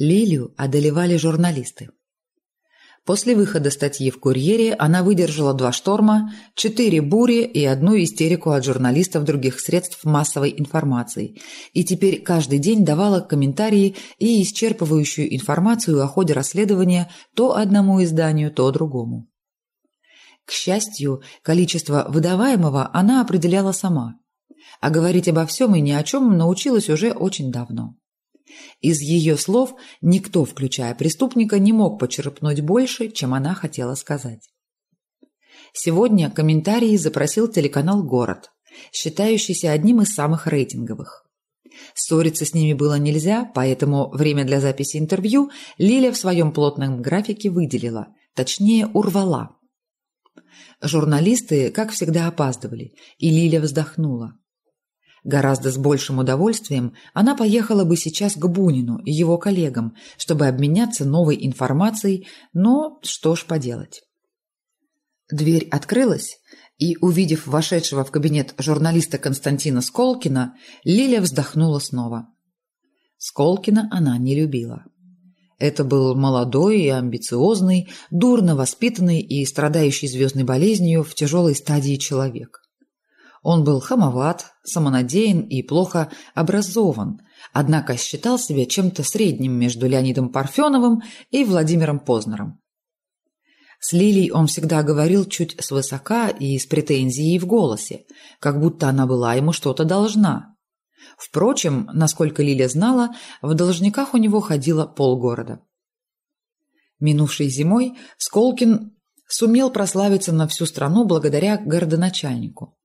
Лилию одолевали журналисты. После выхода статьи в «Курьере» она выдержала два шторма, четыре бури и одну истерику от журналистов других средств массовой информации, и теперь каждый день давала комментарии и исчерпывающую информацию о ходе расследования то одному изданию, то другому. К счастью, количество выдаваемого она определяла сама, а говорить обо всем и ни о чем научилась уже очень давно. Из ее слов никто, включая преступника, не мог почерпнуть больше, чем она хотела сказать. Сегодня комментарии запросил телеканал «Город», считающийся одним из самых рейтинговых. Ссориться с ними было нельзя, поэтому время для записи интервью Лиля в своем плотном графике выделила, точнее урвала. Журналисты, как всегда, опаздывали, и Лиля вздохнула. Гораздо с большим удовольствием она поехала бы сейчас к Бунину и его коллегам, чтобы обменяться новой информацией, но что ж поделать. Дверь открылась, и, увидев вошедшего в кабинет журналиста Константина Сколкина, Лиля вздохнула снова. Сколкина она не любила. Это был молодой и амбициозный, дурно воспитанный и страдающий звездной болезнью в тяжелой стадии человек. Он был хамоват, самонадеян и плохо образован, однако считал себя чем-то средним между Леонидом Парфеновым и Владимиром Познером. С Лилией он всегда говорил чуть свысока и с претензией в голосе, как будто она была ему что-то должна. Впрочем, насколько Лиля знала, в должниках у него ходило полгорода. Минувшей зимой Сколкин сумел прославиться на всю страну благодаря городоначальнику.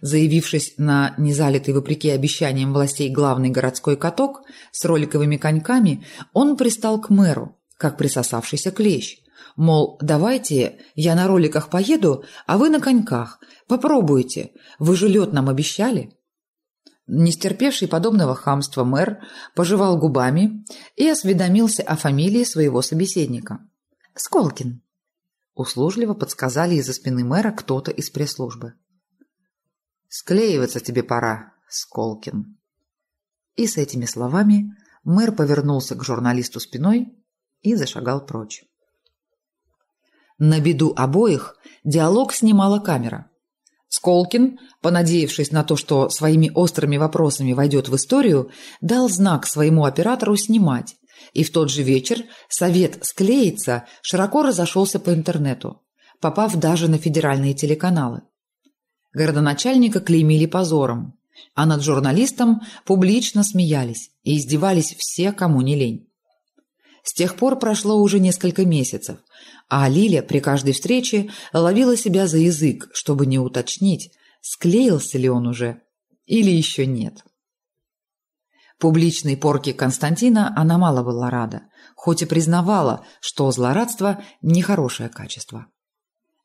Заявившись на незалитый вопреки обещаниям властей главный городской каток с роликовыми коньками, он пристал к мэру, как присосавшийся клещ. Мол, давайте я на роликах поеду, а вы на коньках. Попробуйте. Вы же лед нам обещали. Не стерпевший подобного хамства мэр пожевал губами и осведомился о фамилии своего собеседника. «Сколкин», – услужливо подсказали из-за спины мэра кто-то из пресс-службы. Склеиваться тебе пора, Сколкин. И с этими словами мэр повернулся к журналисту спиной и зашагал прочь. На беду обоих диалог снимала камера. Сколкин, понадеявшись на то, что своими острыми вопросами войдет в историю, дал знак своему оператору снимать, и в тот же вечер совет «Склеиться» широко разошелся по интернету, попав даже на федеральные телеканалы. Городоначальника клеймили позором, а над журналистом публично смеялись и издевались все, кому не лень. С тех пор прошло уже несколько месяцев, а Лиля при каждой встрече ловила себя за язык, чтобы не уточнить, склеился ли он уже или еще нет. Публичной порке Константина она мало была рада, хоть и признавала, что злорадство – нехорошее качество.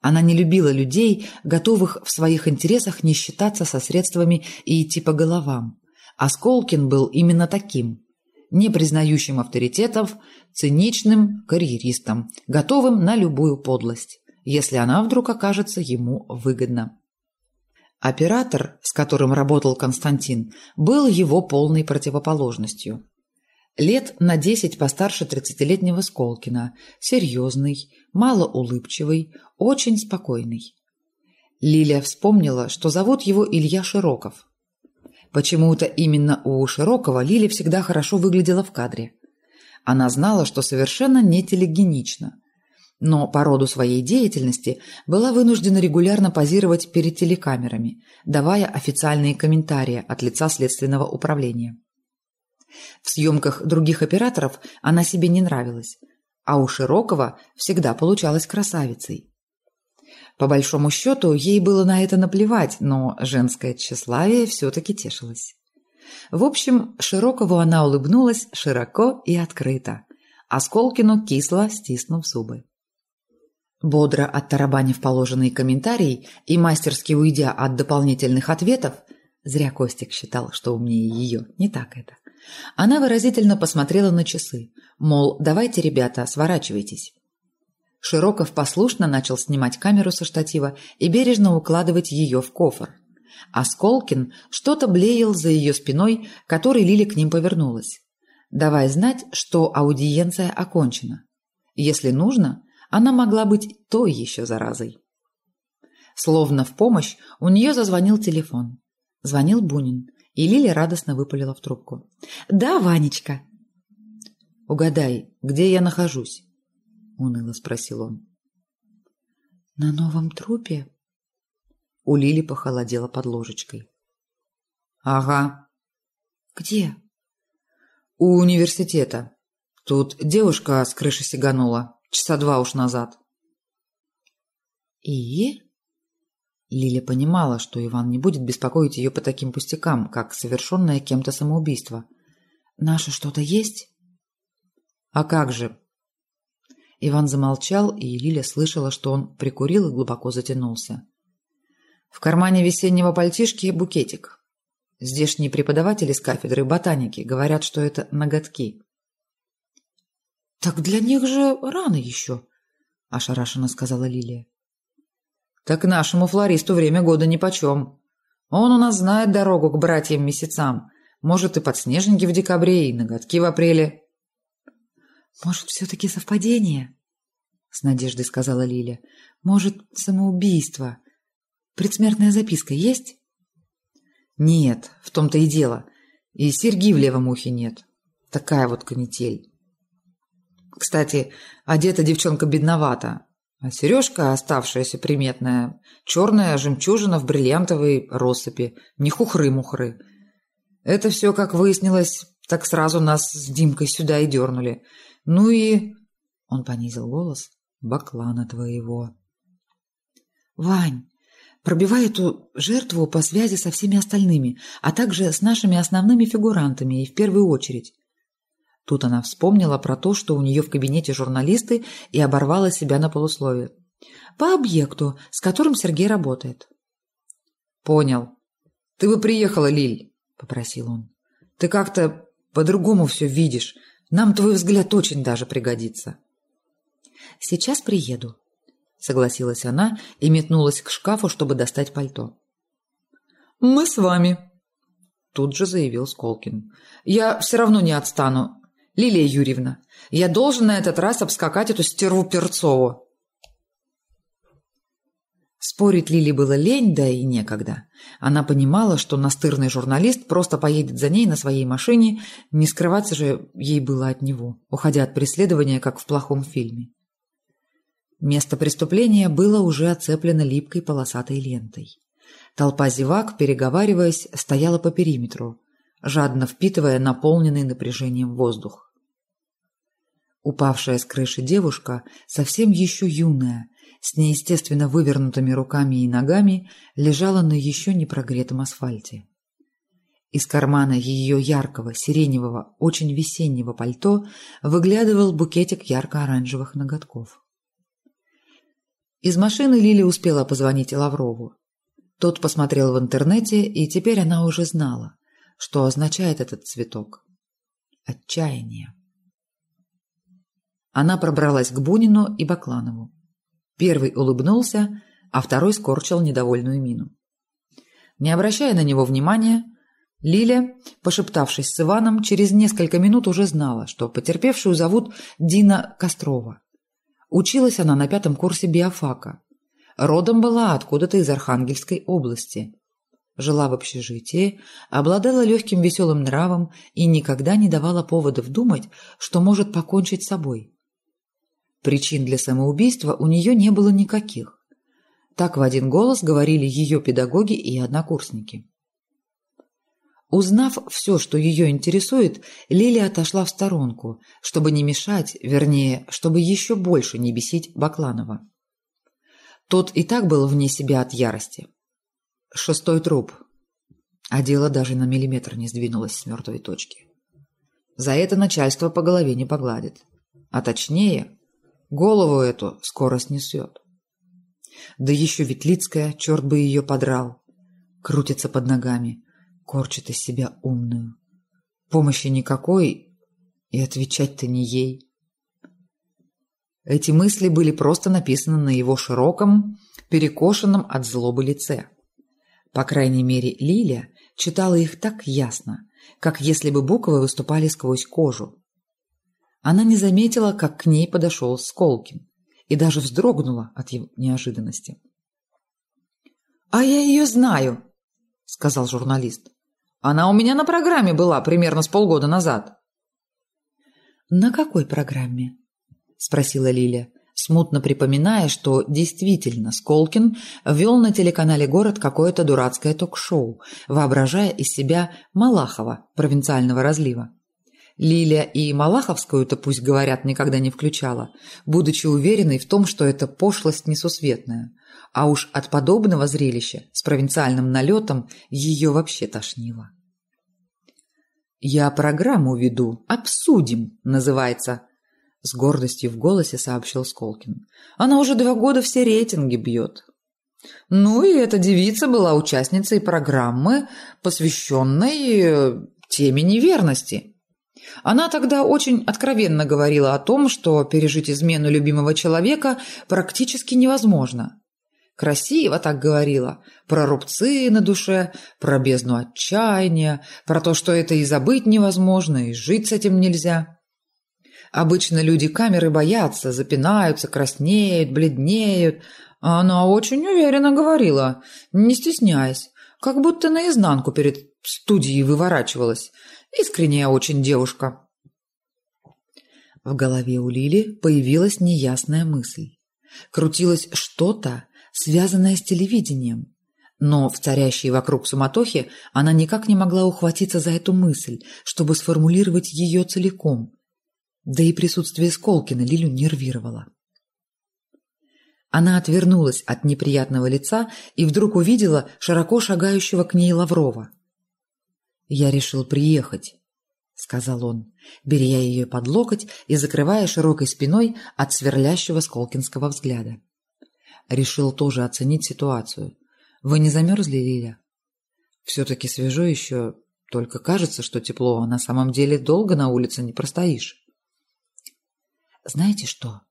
Она не любила людей, готовых в своих интересах не считаться со средствами и идти по головам. А Сколкин был именно таким. Не признающим авторитетов, циничным карьеристом, готовым на любую подлость, если она вдруг окажется ему выгодна. Оператор, с которым работал Константин, был его полной противоположностью. Лет на десять постарше тридцатилетнего Сколкина, серьезный, малоулыбчивый, очень спокойный. Лилия вспомнила, что зовут его Илья Широков. Почему-то именно у Широкого Лилия всегда хорошо выглядела в кадре. Она знала, что совершенно не телегенична, но по роду своей деятельности была вынуждена регулярно позировать перед телекамерами, давая официальные комментарии от лица следственного управления. В съемках других операторов она себе не нравилась, а у Широкого всегда получалась красавицей. По большому счету, ей было на это наплевать, но женское тщеславие все-таки тешилось. В общем, Широкову она улыбнулась широко и открыто, а Сколкину кисло стиснув зубы. Бодро оттарабанив положенный комментарий и мастерски уйдя от дополнительных ответов, зря Костик считал, что умнее ее, не так это, она выразительно посмотрела на часы, мол, давайте, ребята, сворачивайтесь. Широков послушно начал снимать камеру со штатива и бережно укладывать ее в кофр. А Сколкин что-то блеял за ее спиной, которой Лили к ним повернулась. давая знать, что аудиенция окончена. Если нужно, она могла быть той еще заразой. Словно в помощь у нее зазвонил телефон. Звонил Бунин, и Лиля радостно выпалила в трубку. «Да, Ванечка!» «Угадай, где я нахожусь?» — уныло спросил он. «На новом трупе?» У Лили похолодело под ложечкой. «Ага». «Где?» «У университета. Тут девушка с крыши сиганула. Часа два уж назад». «И?» Лиля понимала, что Иван не будет беспокоить ее по таким пустякам, как совершенное кем-то самоубийство. «Наше что-то есть?» «А как же?» Иван замолчал, и Лиля слышала, что он прикурил и глубоко затянулся. В кармане весеннего пальтишки букетик. Здешние преподаватели с кафедры ботаники говорят, что это ноготки. «Так для них же рано еще», – ошарашенно сказала Лилия. Так нашему флористу время года нипочем. Он у нас знает дорогу к братьям-месяцам. Может, и подснежники в декабре, и ноготки в апреле. «Может, все-таки совпадение?» — с надеждой сказала Лиля. «Может, самоубийство? Предсмертная записка есть?» «Нет, в том-то и дело. И серьги в левом ухе нет. Такая вот канитель. Кстати, одета девчонка бедновато. А сережка, оставшаяся приметная, черная жемчужина в бриллиантовой россыпи, не хухры-мухры. Это все, как выяснилось, так сразу нас с Димкой сюда и дернули. Ну и... Он понизил голос. Баклана твоего. Вань, пробивай эту жертву по связи со всеми остальными, а также с нашими основными фигурантами и в первую очередь. Тут она вспомнила про то, что у нее в кабинете журналисты, и оборвала себя на полусловие. «По объекту, с которым Сергей работает». «Понял. Ты бы приехала, Лиль», — попросил он. «Ты как-то по-другому все видишь. Нам твой взгляд очень даже пригодится». «Сейчас приеду», — согласилась она и метнулась к шкафу, чтобы достать пальто. «Мы с вами», — тут же заявил Сколкин. «Я все равно не отстану. Лилия Юрьевна, я должен на этот раз обскакать эту стерву Перцову. Спорить Лили было лень, да и некогда. Она понимала, что настырный журналист просто поедет за ней на своей машине, не скрываться же ей было от него, уходя от преследования, как в плохом фильме. Место преступления было уже оцеплено липкой полосатой лентой. Толпа зевак, переговариваясь, стояла по периметру, жадно впитывая наполненный напряжением воздух. Упавшая с крыши девушка, совсем еще юная, с неестественно вывернутыми руками и ногами, лежала на еще не прогретом асфальте. Из кармана ее яркого, сиреневого, очень весеннего пальто выглядывал букетик ярко-оранжевых ноготков. Из машины Лили успела позвонить Лаврову. Тот посмотрел в интернете, и теперь она уже знала, что означает этот цветок. Отчаяние. Она пробралась к Бунину и Бакланову. Первый улыбнулся, а второй скорчил недовольную мину. Не обращая на него внимания, Лиля, пошептавшись с Иваном, через несколько минут уже знала, что потерпевшую зовут Дина Кострова. Училась она на пятом курсе биофака. Родом была откуда-то из Архангельской области. Жила в общежитии, обладала легким веселым нравом и никогда не давала поводов думать, что может покончить с собой. Причин для самоубийства у нее не было никаких. Так в один голос говорили ее педагоги и однокурсники. Узнав все, что ее интересует, Лилия отошла в сторонку, чтобы не мешать, вернее, чтобы еще больше не бесить Бакланова. Тот и так был вне себя от ярости. Шестой труп. А дело даже на миллиметр не сдвинулось с мертвой точки. За это начальство по голове не погладит. А точнее, Голову эту скоро снесет. Да еще Ветлицкая, черт бы ее подрал. Крутится под ногами, корчит из себя умную. Помощи никакой, и отвечать-то не ей. Эти мысли были просто написаны на его широком, перекошенном от злобы лице. По крайней мере, Лиля читала их так ясно, как если бы буквы выступали сквозь кожу. Она не заметила, как к ней подошел Сколкин, и даже вздрогнула от его неожиданности. «А я ее знаю», — сказал журналист. «Она у меня на программе была примерно с полгода назад». «На какой программе?» — спросила Лиля, смутно припоминая, что действительно Сколкин вел на телеканале «Город» какое-то дурацкое ток-шоу, воображая из себя Малахова провинциального разлива. Лиля и Малаховскую-то, пусть говорят, никогда не включала, будучи уверенной в том, что это пошлость несусветная. А уж от подобного зрелища с провинциальным налетом ее вообще тошнило. «Я программу веду, обсудим», называется. С гордостью в голосе сообщил Сколкин. «Она уже два года все рейтинги бьет». Ну и эта девица была участницей программы, посвященной э, теме неверности. Она тогда очень откровенно говорила о том, что пережить измену любимого человека практически невозможно. Красиво так говорила. Про рубцы на душе, про бездну отчаяния, про то, что это и забыть невозможно, и жить с этим нельзя. Обычно люди камеры боятся, запинаются, краснеют, бледнеют. А она очень уверенно говорила, не стесняясь, как будто наизнанку перед студией выворачивалась. Искренняя очень девушка. В голове у Лили появилась неясная мысль. Крутилось что-то, связанная с телевидением. Но в царящей вокруг суматохе она никак не могла ухватиться за эту мысль, чтобы сформулировать ее целиком. Да и присутствие Сколкина Лилю нервировало. Она отвернулась от неприятного лица и вдруг увидела широко шагающего к ней Лаврова. «Я решил приехать», — сказал он, беря ее под локоть и закрывая широкой спиной от сверлящего сколкинского взгляда. Решил тоже оценить ситуацию. Вы не замерзли, Лиля? Все-таки свежо еще, только кажется, что тепло, а на самом деле долго на улице не простоишь. Знаете что?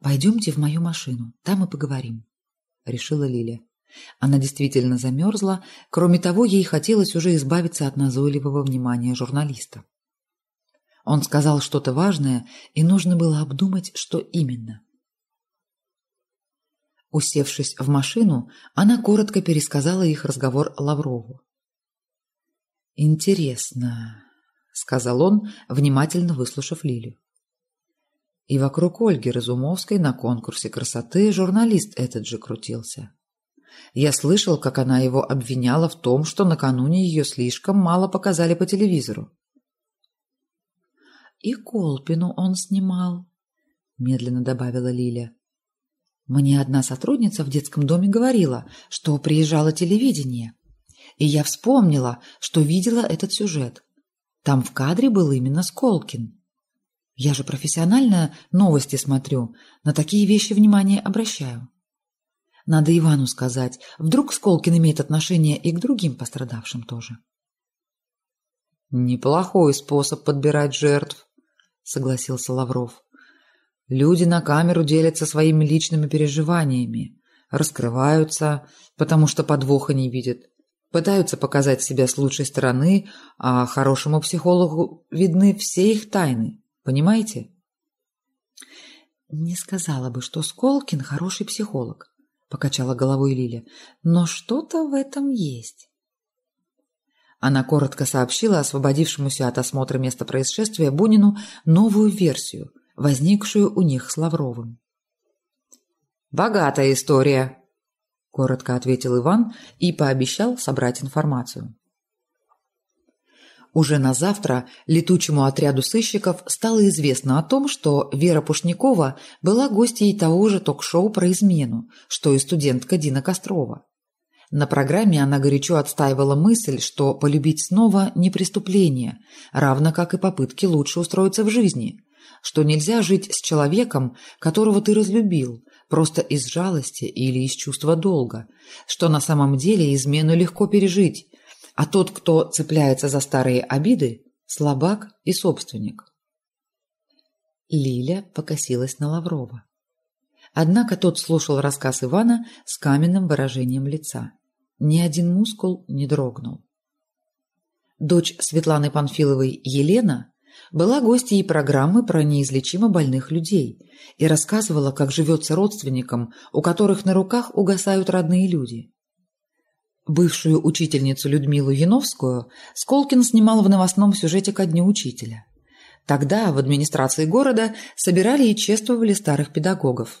Пойдемте в мою машину, там и поговорим, решила Лиля. Она действительно замерзла, кроме того, ей хотелось уже избавиться от назойливого внимания журналиста. Он сказал что-то важное, и нужно было обдумать, что именно. Усевшись в машину, она коротко пересказала их разговор Лаврову. «Интересно», — сказал он, внимательно выслушав Лилю. И вокруг Ольги Разумовской на конкурсе красоты журналист этот же крутился. Я слышал, как она его обвиняла в том, что накануне ее слишком мало показали по телевизору. «И Колпину он снимал», — медленно добавила Лиля. Мне одна сотрудница в детском доме говорила, что приезжало телевидение. И я вспомнила, что видела этот сюжет. Там в кадре был именно Сколкин. Я же профессионально новости смотрю, на такие вещи внимание обращаю. Надо Ивану сказать, вдруг Сколкин имеет отношение и к другим пострадавшим тоже. «Неплохой способ подбирать жертв», — согласился Лавров. Люди на камеру делятся своими личными переживаниями, раскрываются, потому что подвоха не видят, пытаются показать себя с лучшей стороны, а хорошему психологу видны все их тайны. Понимаете? Не сказала бы, что Сколкин хороший психолог, покачала головой Лиля, но что-то в этом есть. Она коротко сообщила освободившемуся от осмотра места происшествия Бунину новую версию, возникшую у них с Лавровым. «Богатая история», — коротко ответил Иван и пообещал собрать информацию. Уже на завтра летучему отряду сыщиков стало известно о том, что Вера Пушникова была гостьей того же ток-шоу про измену, что и студентка Дина Кострова. На программе она горячо отстаивала мысль, что полюбить снова не преступление, равно как и попытки лучше устроиться в жизни, что нельзя жить с человеком, которого ты разлюбил, просто из жалости или из чувства долга, что на самом деле измену легко пережить, а тот, кто цепляется за старые обиды, слабак и собственник. Лиля покосилась на Лаврова. Однако тот слушал рассказ Ивана с каменным выражением лица. Ни один мускул не дрогнул. Дочь Светланы Панфиловой Елена была гостьей программы про неизлечимо больных людей и рассказывала, как живется родственникам, у которых на руках угасают родные люди. Бывшую учительницу Людмилу Яновскую Сколкин снимал в новостном сюжете ко дню учителя. Тогда в администрации города собирали и чествовали старых педагогов.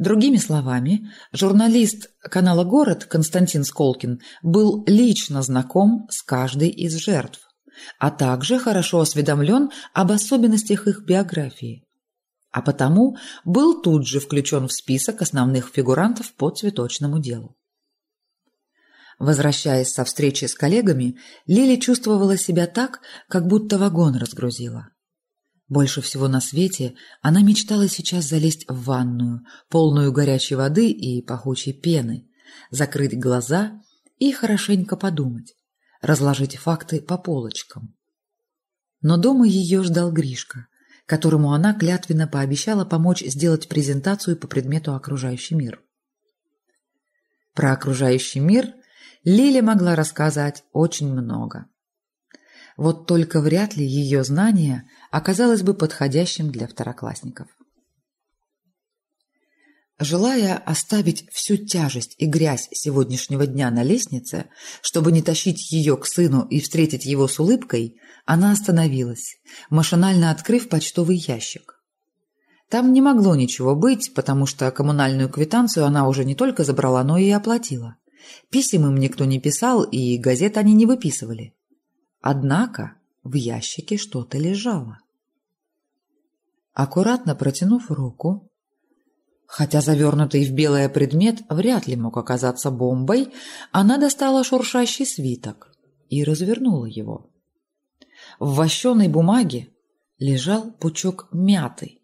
Другими словами, журналист канала «Город» Константин Сколкин был лично знаком с каждой из жертв, а также хорошо осведомлен об особенностях их биографии. А потому был тут же включен в список основных фигурантов по цветочному делу. Возвращаясь со встречи с коллегами, Лили чувствовала себя так, как будто вагон разгрузила. Больше всего на свете она мечтала сейчас залезть в ванную, полную горячей воды и пахучей пены, закрыть глаза и хорошенько подумать, разложить факты по полочкам. Но дома ее ждал Гришка, которому она клятвенно пообещала помочь сделать презентацию по предмету окружающий мир. Про окружающий мир Лиля могла рассказать очень много. Вот только вряд ли ее знание оказалось бы подходящим для второклассников. Желая оставить всю тяжесть и грязь сегодняшнего дня на лестнице, чтобы не тащить ее к сыну и встретить его с улыбкой, она остановилась, машинально открыв почтовый ящик. Там не могло ничего быть, потому что коммунальную квитанцию она уже не только забрала, но и оплатила. Писем им никто не писал, и газет они не выписывали. Однако в ящике что-то лежало. Аккуратно протянув руку, хотя завернутый в белое предмет вряд ли мог оказаться бомбой, она достала шуршащий свиток и развернула его. В вощеной бумаге лежал пучок мяты,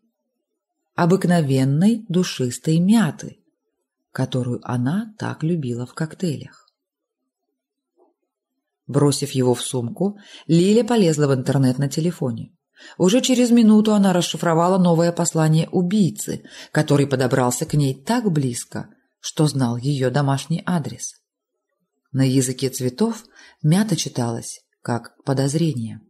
обыкновенной душистой мяты, которую она так любила в коктейлях. Бросив его в сумку, Лиля полезла в интернет на телефоне. Уже через минуту она расшифровала новое послание убийцы, который подобрался к ней так близко, что знал ее домашний адрес. На языке цветов мята читалась как подозрение.